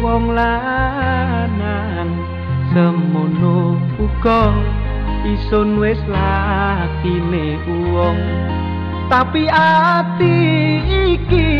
wong lanang. Semono uga isun wis lakine wong tapi ati iki